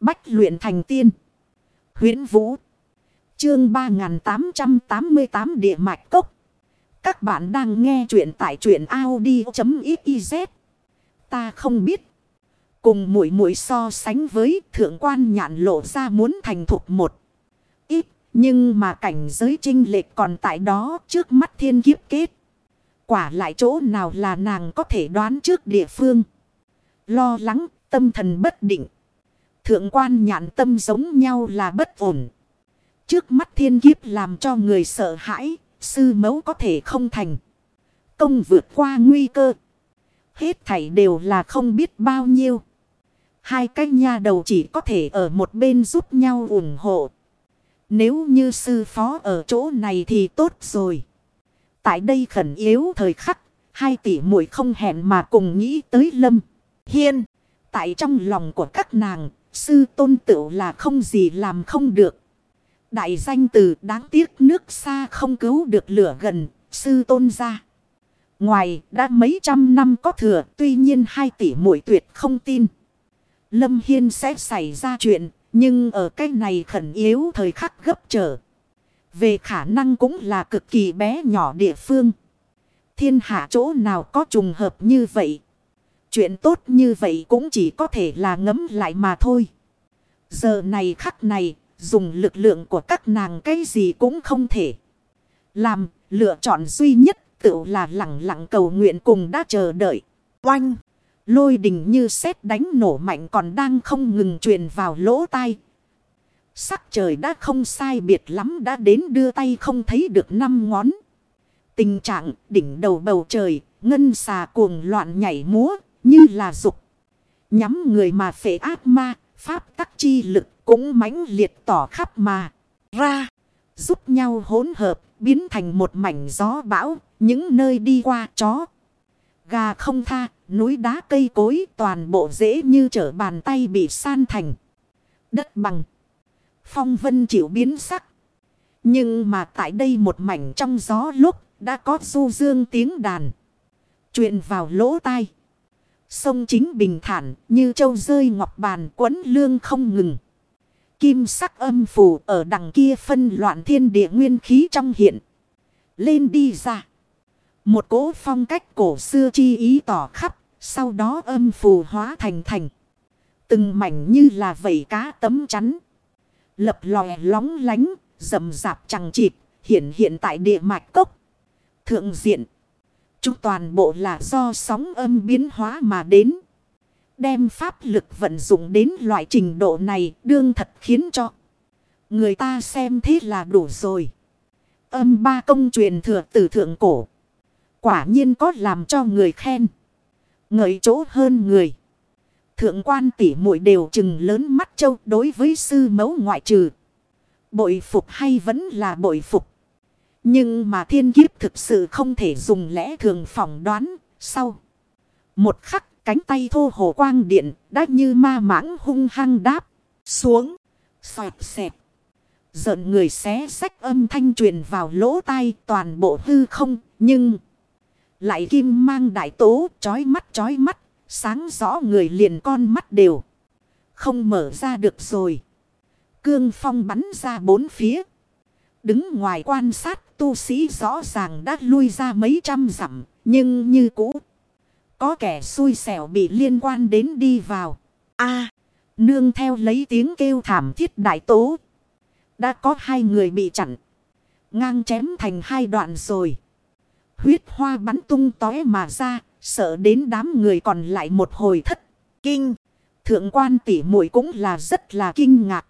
Bách luyện thành tiên. huyễn Vũ. Chương 3888 Địa Mạch Cốc. Các bạn đang nghe truyện tại truyện Audi.xyz. Ta không biết. Cùng mũi mũi so sánh với thượng quan nhạn lộ ra muốn thành thục một. Ít. Nhưng mà cảnh giới trinh lệch còn tại đó trước mắt thiên kiếp kết. Quả lại chỗ nào là nàng có thể đoán trước địa phương. Lo lắng, tâm thần bất định. Thượng quan nhạn tâm giống nhau là bất ổn. Trước mắt thiên kiếp làm cho người sợ hãi, sư mẫu có thể không thành. Công vượt qua nguy cơ. Hết thảy đều là không biết bao nhiêu. Hai cái nha đầu chỉ có thể ở một bên giúp nhau ủng hộ. Nếu như sư phó ở chỗ này thì tốt rồi. Tại đây khẩn yếu thời khắc, hai tỷ muội không hẹn mà cùng nghĩ tới Lâm Hiên. Tại trong lòng của các nàng, sư tôn tựu là không gì làm không được. Đại danh từ đáng tiếc nước xa không cứu được lửa gần, sư tôn ra. Ngoài đã mấy trăm năm có thừa, tuy nhiên hai tỷ mũi tuyệt không tin. Lâm Hiên sẽ xảy ra chuyện, nhưng ở cái này khẩn yếu thời khắc gấp trở. Về khả năng cũng là cực kỳ bé nhỏ địa phương. Thiên hạ chỗ nào có trùng hợp như vậy. Chuyện tốt như vậy cũng chỉ có thể là ngấm lại mà thôi. Giờ này khắc này, dùng lực lượng của các nàng cái gì cũng không thể. Làm, lựa chọn duy nhất tự là lặng lặng cầu nguyện cùng đã chờ đợi. Oanh! Lôi đình như sét đánh nổ mạnh còn đang không ngừng truyền vào lỗ tai. Sắc trời đã không sai biệt lắm đã đến đưa tay không thấy được năm ngón. Tình trạng đỉnh đầu bầu trời, ngân xà cuồng loạn nhảy múa, như là dục. Nhắm người mà phệ ác ma, pháp tắc chi lực cũng mãnh liệt tỏ khắp mà. Ra, giúp nhau hỗn hợp, biến thành một mảnh gió bão, những nơi đi qua chó. Gà không tha, núi đá cây cối toàn bộ dễ như trở bàn tay bị san thành. Đất bằng. Phong vân chịu biến sắc. Nhưng mà tại đây một mảnh trong gió lúc đã có du dương tiếng đàn. Chuyện vào lỗ tai. Sông chính bình thản như châu rơi ngọc bàn quấn lương không ngừng. Kim sắc âm phù ở đằng kia phân loạn thiên địa nguyên khí trong hiện. Lên đi ra. Một cỗ phong cách cổ xưa chi ý tỏ khắp. Sau đó âm phù hóa thành thành. Từng mảnh như là vẩy cá tấm chắn. Lập lòe lóng lánh, rầm rạp chẳng chịp. hiện hiện tại địa mạch cốc. Thượng diện. Chúng toàn bộ là do sóng âm biến hóa mà đến. Đem pháp lực vận dụng đến loại trình độ này đương thật khiến cho. Người ta xem thế là đủ rồi. Âm ba công truyền thừa từ thượng cổ. Quả nhiên có làm cho người khen. Ngợi chỗ hơn người. Thượng quan tỷ muội đều chừng lớn mắt châu đối với sư mẫu ngoại trừ. Bội phục hay vẫn là bội phục. Nhưng mà thiên kiếp thực sự không thể dùng lẽ thường phỏng đoán. Sau. Một khắc cánh tay thô hồ quang điện đã như ma mãng hung hăng đáp. Xuống. Xoẹt xẹp. Giận người xé sách âm thanh truyền vào lỗ tai toàn bộ hư không. Nhưng. Lại kim mang đại tố, chói mắt chói mắt. Sáng rõ người liền con mắt đều. Không mở ra được rồi. Cương phong bắn ra bốn phía. Đứng ngoài quan sát, tu sĩ rõ ràng đã lui ra mấy trăm dặm. Nhưng như cũ. Có kẻ xui xẻo bị liên quan đến đi vào. a, nương theo lấy tiếng kêu thảm thiết đại tố. Đã có hai người bị chặn. Ngang chém thành hai đoạn rồi. Huyết hoa bắn tung tói mà ra. Sợ đến đám người còn lại một hồi thất. Kinh. Thượng quan tỷ muội cũng là rất là kinh ngạc.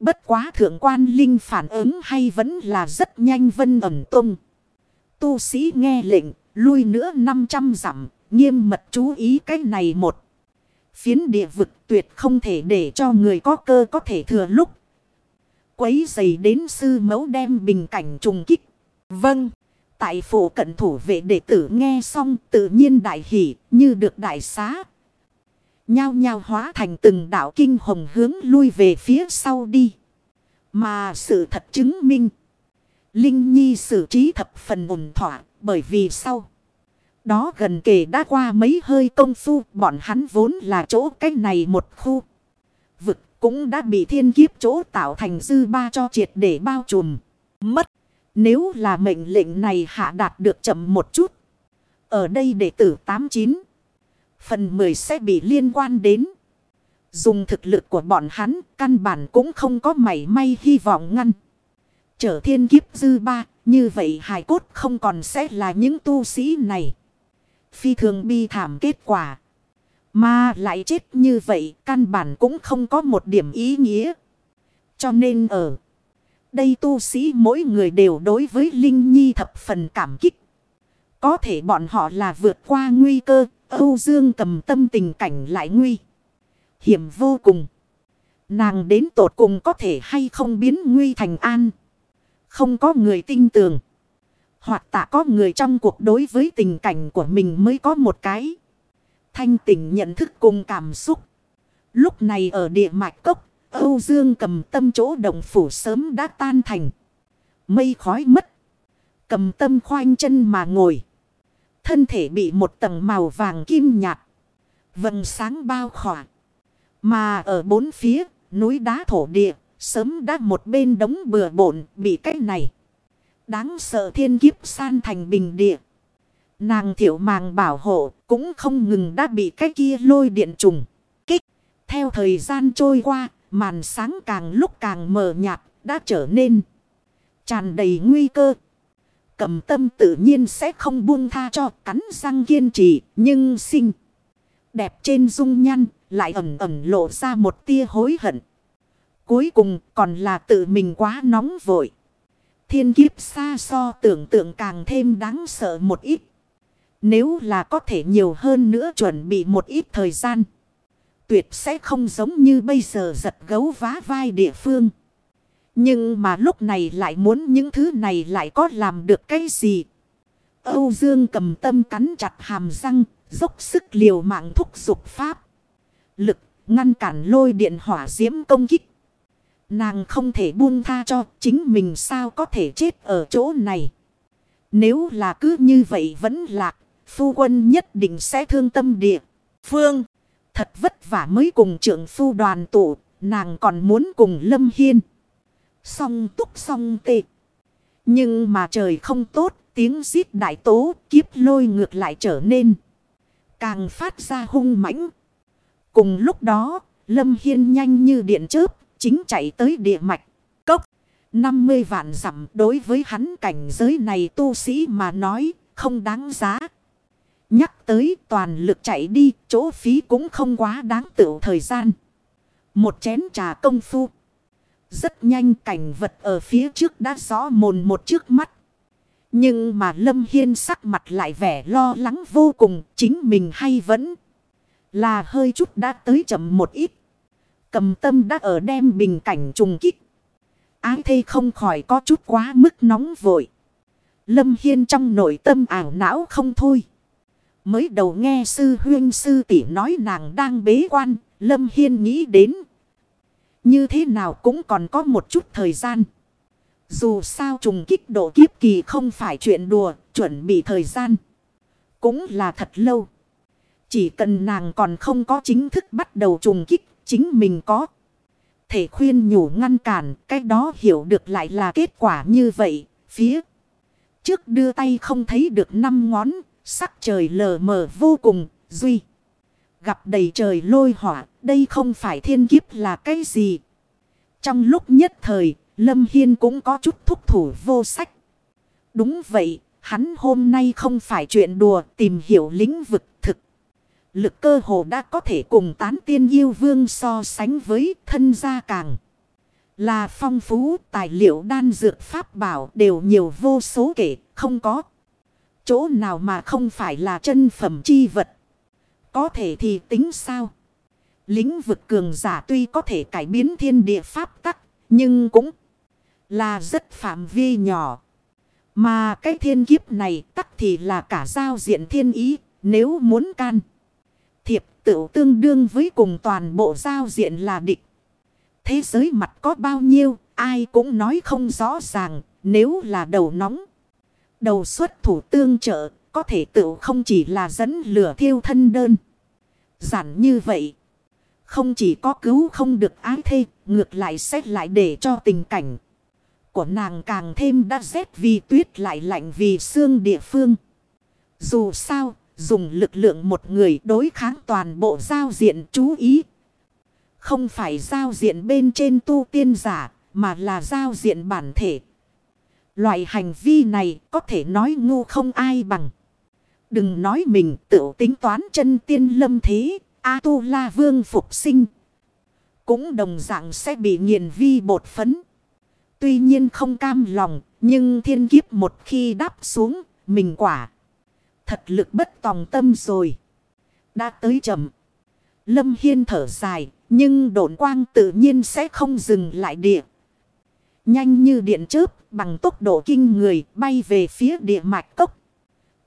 Bất quá thượng quan linh phản ứng hay vẫn là rất nhanh vân ẩm tung. Tu sĩ nghe lệnh, lui nữa 500 dặm, nghiêm mật chú ý cái này một. Phiến địa vực tuyệt không thể để cho người có cơ có thể thừa lúc. Quấy dày đến sư mẫu đem bình cảnh trùng kích. Vâng. Tại phủ cận thủ vệ đệ tử nghe xong tự nhiên đại hỷ như được đại xá. Nhao nhao hóa thành từng đạo kinh hồng hướng lui về phía sau đi. Mà sự thật chứng minh. Linh Nhi xử trí thập phần ổn thỏa bởi vì sau. Đó gần kể đã qua mấy hơi công phu, bọn hắn vốn là chỗ cách này một khu. Vực cũng đã bị thiên kiếp chỗ tạo thành dư ba cho triệt để bao trùm. Mất. Nếu là mệnh lệnh này hạ đạt được chậm một chút. Ở đây đệ tử 89. Phần 10 sẽ bị liên quan đến. Dùng thực lực của bọn hắn, căn bản cũng không có mảy may hy vọng ngăn. Trở thiên kiếp dư ba, như vậy hài cốt không còn sẽ là những tu sĩ này. Phi thường bi thảm kết quả. Mà lại chết như vậy, căn bản cũng không có một điểm ý nghĩa. Cho nên ở đây tu sĩ mỗi người đều đối với Linh Nhi thập phần cảm kích. Có thể bọn họ là vượt qua nguy cơ, Âu Dương cầm tâm tình cảnh lại nguy. Hiểm vô cùng. Nàng đến tột cùng có thể hay không biến nguy thành an. Không có người tin tưởng. Hoặc tạ có người trong cuộc đối với tình cảnh của mình mới có một cái. Thanh tỉnh nhận thức cùng cảm xúc. Lúc này ở địa mạch cốc, Âu Dương cầm tâm chỗ động phủ sớm đã tan thành. Mây khói mất. Cầm tâm khoanh chân mà ngồi. Thân thể bị một tầng màu vàng kim nhạt. Vầng sáng bao khỏa. Mà ở bốn phía, núi đá thổ địa, sớm đã một bên đống bừa bộn bị cái này. Đáng sợ thiên kiếp san thành bình địa. Nàng thiểu màng bảo hộ cũng không ngừng đã bị cái kia lôi điện trùng. Kích. Theo thời gian trôi qua, màn sáng càng lúc càng mờ nhạt, đã trở nên tràn đầy nguy cơ. Cầm tâm tự nhiên sẽ không buông tha cho cắn răng kiên trì, nhưng xinh Đẹp trên dung nhăn, lại ẩm ẩm lộ ra một tia hối hận. Cuối cùng còn là tự mình quá nóng vội. Thiên kiếp xa so tưởng tượng càng thêm đáng sợ một ít. Nếu là có thể nhiều hơn nữa chuẩn bị một ít thời gian. Tuyệt sẽ không giống như bây giờ giật gấu vá vai địa phương. Nhưng mà lúc này lại muốn những thứ này lại có làm được cái gì. Âu Dương cầm tâm cắn chặt hàm răng, dốc sức liều mạng thúc dục pháp. Lực, ngăn cản lôi điện hỏa diễm công kích. Nàng không thể buông tha cho chính mình sao có thể chết ở chỗ này. Nếu là cứ như vậy vẫn lạc, phu quân nhất định sẽ thương tâm địa. Phương, thật vất vả mới cùng trưởng phu đoàn tụ, nàng còn muốn cùng Lâm Hiên. Song túc song tệ. Nhưng mà trời không tốt, tiếng giết đại tố, kiếp lôi ngược lại trở nên. Càng phát ra hung mãnh. Cùng lúc đó, Lâm Hiên nhanh như điện chớp, chính chạy tới địa mạch. Cốc, 50 vạn dặm đối với hắn cảnh giới này tu sĩ mà nói, không đáng giá. Nhắc tới toàn lực chạy đi, chỗ phí cũng không quá đáng tựu thời gian. Một chén trà công phu. Rất nhanh cảnh vật ở phía trước đã rõ mồn một trước mắt. Nhưng mà Lâm Hiên sắc mặt lại vẻ lo lắng vô cùng, chính mình hay vẫn là hơi chút đã tới chậm một ít. Cầm tâm đã ở đem bình cảnh trùng kích. Ái thê không khỏi có chút quá mức nóng vội. Lâm Hiên trong nội tâm ảo não không thôi. Mới đầu nghe sư huyên sư tỷ nói nàng đang bế quan, Lâm Hiên nghĩ đến. Như thế nào cũng còn có một chút thời gian. Dù sao trùng kích độ kiếp kỳ không phải chuyện đùa, chuẩn bị thời gian. Cũng là thật lâu. Chỉ cần nàng còn không có chính thức bắt đầu trùng kích, chính mình có. Thể khuyên nhủ ngăn cản, cái đó hiểu được lại là kết quả như vậy, phía. Trước đưa tay không thấy được năm ngón, sắc trời lờ mờ vô cùng, duy. Gặp đầy trời lôi hỏa, đây không phải thiên kiếp là cái gì. Trong lúc nhất thời, Lâm Hiên cũng có chút thúc thủ vô sách. Đúng vậy, hắn hôm nay không phải chuyện đùa tìm hiểu lĩnh vực thực. Lực cơ hồ đã có thể cùng tán tiên yêu vương so sánh với thân gia càng. Là phong phú tài liệu đan dược pháp bảo đều nhiều vô số kể không có. Chỗ nào mà không phải là chân phẩm chi vật. Có thể thì tính sao? Lĩnh vực cường giả tuy có thể cải biến thiên địa pháp tắc, nhưng cũng là rất phạm vi nhỏ. Mà cái thiên kiếp này tắc thì là cả giao diện thiên ý, nếu muốn can. Thiệp tự tương đương với cùng toàn bộ giao diện là địch. Thế giới mặt có bao nhiêu, ai cũng nói không rõ ràng, nếu là đầu nóng. Đầu xuất thủ tương trợ, có thể tự không chỉ là dẫn lửa thiêu thân đơn. Giản như vậy. Không chỉ có cứu không được ái thê, ngược lại xét lại để cho tình cảnh của nàng càng thêm đắt rét vì tuyết lại lạnh vì xương địa phương. Dù sao, dùng lực lượng một người đối kháng toàn bộ giao diện chú ý. Không phải giao diện bên trên tu tiên giả, mà là giao diện bản thể. Loại hành vi này có thể nói ngu không ai bằng. Đừng nói mình tự tính toán chân tiên lâm thế, A-tu-la vương phục sinh. Cũng đồng dạng sẽ bị nghiền vi bột phấn. Tuy nhiên không cam lòng, nhưng thiên kiếp một khi đáp xuống, mình quả. Thật lực bất tòng tâm rồi. Đã tới chậm. Lâm Hiên thở dài, nhưng độn quang tự nhiên sẽ không dừng lại địa. Nhanh như điện chớp, bằng tốc độ kinh người, bay về phía địa mạch cốc.